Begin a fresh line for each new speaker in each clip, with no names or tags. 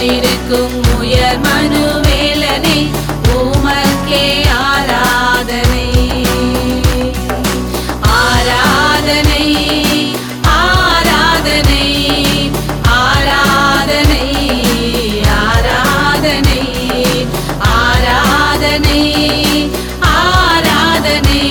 வீற்றிருக்கும் உயர் மனுவேலனே உமக்கே ஆராதனை. ஆராதனை ஆராதனை ஆராதனை ஆராதனை ஆராதனை ஆராதனை.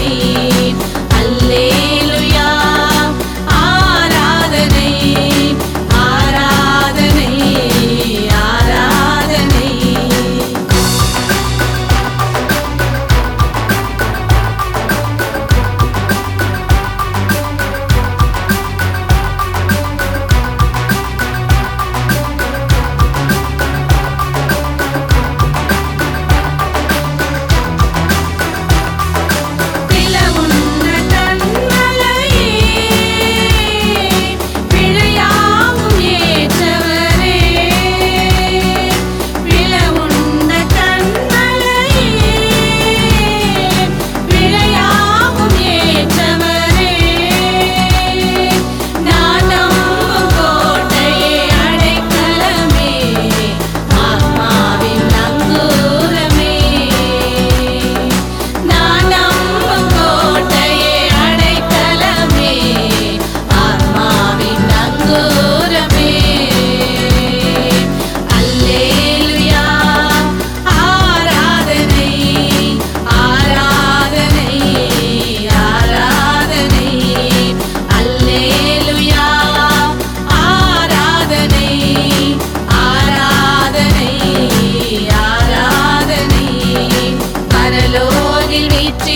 me.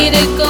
need to go